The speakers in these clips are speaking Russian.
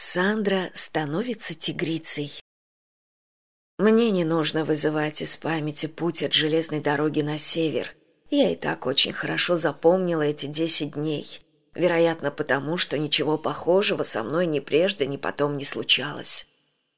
Сандра становится тигрицей. Мне не нужно вызывать из памяти путь от железной дороги на север. Я и так очень хорошо запомнила эти десять дней. Вероятно, потому что ничего похожего со мной ни прежде, ни потом не случалось.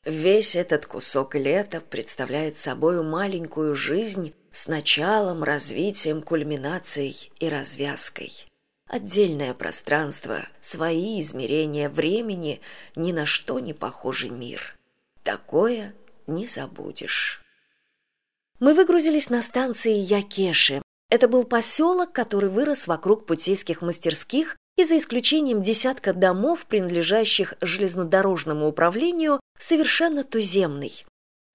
Весь этот кусок лета представляет собой маленькую жизнь с началом, развитием, кульминацией и развязкой отдельное пространство, свои измерения времени, ни на что не похожий мир. Такое не забудешь. Мы выгрузились на станции Якеши. Это был поселок, который вырос вокруг путейских мастерских и за исключением десятка домов, принадлежащих железнодорожному управлению, совершенно туземный.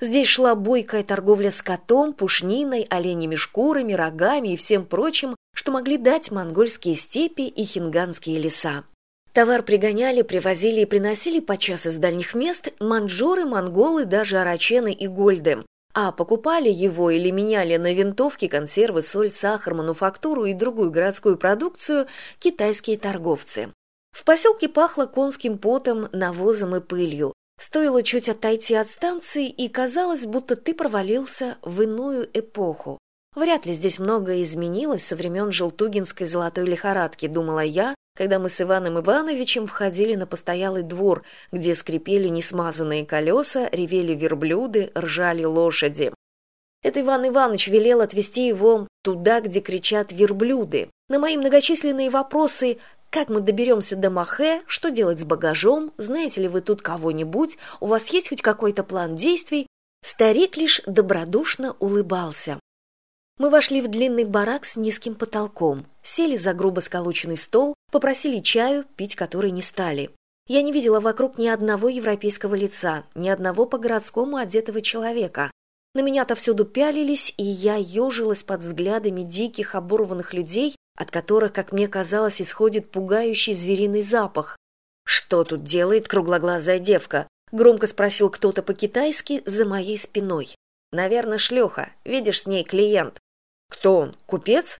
Здесь шла бойкая торговля скотом, пушниной, оленями шкурами, рогами и всем прочим, что могли дать монгольские степи и хинганские леса. Товар пригоняли, привозили и приносили подчас из дальних мест манжуры, монголы, даже арачены и гольды, а покупали его или меняли на винтовки, консервы, соль, сахар, мануфактуру и другую городскую продукцию китайские торговцы. В поселке пахло конским потом, навозом и пылью. Стоило чуть отойти от станции, и казалось, будто ты провалился в иную эпоху. Вряд ли здесь многое изменилось со времен желтугинской золотой лихорадки, думала я, когда мы с Иваном Ивановичем входили на постоялый двор, где скрипели несмазанные колеса, ревели верблюды, ржали лошади. Это Иван Иванович велел отвезти его туда, где кричат верблюды. На мои многочисленные вопросы как мы доберемся до Махе, что делать с багажом, знаете ли вы тут кого-нибудь, у вас есть хоть какой-то план действий, старик лишь добродушно улыбался. Мы вошли в длинный барак с низким потолком, сели за грубо сколоченный стол, попросили чаю, пить который не стали. Я не видела вокруг ни одного европейского лица, ни одного по-городскому одетого человека. На меня-то всюду пялились, и я ежилась под взглядами диких оборванных людей, от которых, как мне казалось, исходит пугающий звериный запах. «Что тут делает круглоглазая девка?» — громко спросил кто-то по-китайски за моей спиной. «Наверное, шлюха. Видишь, с ней клиент кто он купец?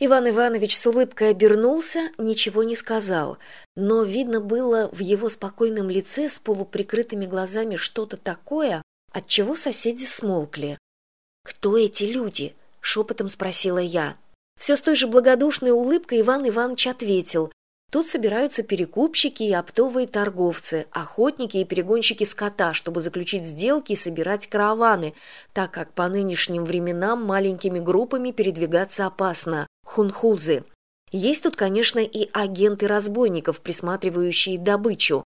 Иван иванович с улыбкой обернулся ничего не сказал но видно было в его спокойном лице с полуприкрытыми глазами что то такое от чего соседи смолкли. Кто эти люди шепотом спросила я. Все с той же благодушной улыбкой иван иванович ответил Тут собираются перекупщики и оптовые торговцы, охотники и перегонщики скота, чтобы заключить сделки и собирать караваны, так как по нынешним временам маленькими группами передвигаться опасно. Хунхузы. Есть тут, конечно, и агенты разбойников, присматривающие добычу.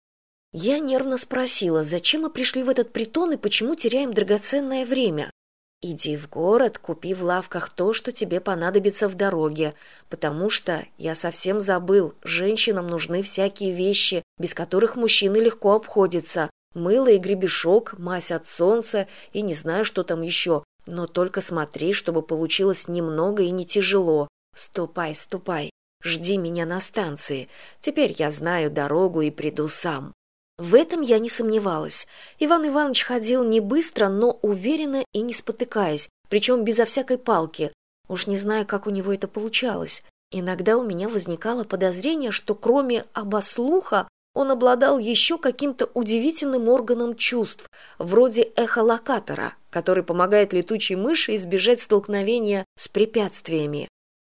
Я нервно спросила, зачем мы пришли в этот притон и почему теряем драгоценное время иди в город купи в лавках то что тебе понадобится в дороге потому что я совсем забыл женщинам нужны всякие вещи без которых мужчины легко обходятся. Мыло и гребешок мазь от солнца и не знаю что там еще но только смотри чтобы получилось немного и не тяжело. Ступай ступай жди меня на станции. Теперь я знаю дорогу и приду сам в этом я не сомневалась. Иван Иванович ходил не быстро, но уверенно и не спотыкаясь, причем безо всякой палки. Уж не знаю, как у него это получалось. Иногда у меня возникало подозрение, что кроме обослуха он обладал еще каким-то удивительным органом чувств, вроде эхолокатора, который помогает летучей мыши избежать столкновения с препятствиями.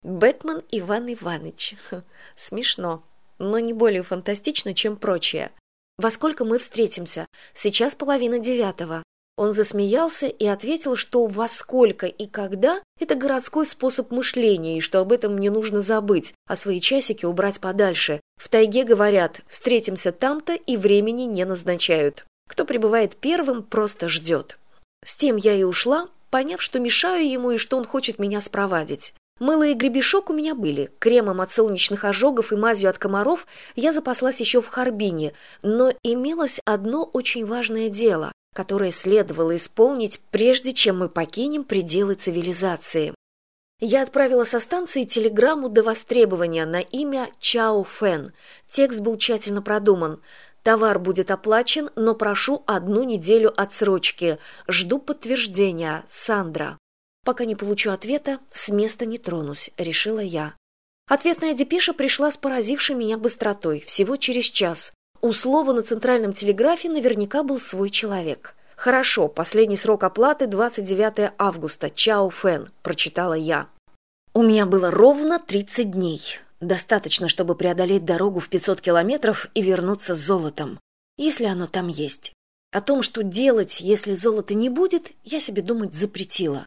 Бэтмен Иван Иванович. Смешно, но не более фантастично, чем прочее во сколько мы встретимся? Сейчас половина девятого он засмеялся и ответил что во сколько и когда это городской способ мышления и что об этом мне нужно забыть а свои часики убрать подальше. В тайге говорят встретимся там то и времени не назначают кто прибывает первым просто ждет. С тем я и ушла поняв что мешаю ему и что он хочет меня спровадить Мыло и гребешок у меня были. Кремом от солнечных ожогов и мазью от комаров я запаслась еще в Харбине, но имелось одно очень важное дело, которое следовало исполнить, прежде чем мы покинем пределы цивилизации. Я отправила со станции телеграмму до востребования на имя Чао Фэн. Текст был тщательно продуман. Товар будет оплачен, но прошу одну неделю отсрочки. Жду подтверждения. Сандра пока не получу ответа с места не тронусь решила я ответная депеша пришла с поразившей меня быстротой всего через час У слова на центральном телеграфе наверняка был свой человек. «Хорошо, последний срок оплаты 29 августа. Чао Фэн», – прочитала я. У меня было ровно 30 дней. Достаточно, чтобы преодолеть дорогу в 500 километров и вернуться с золотом, если оно там есть. О том, что делать, если золота не будет, я себе думать запретила.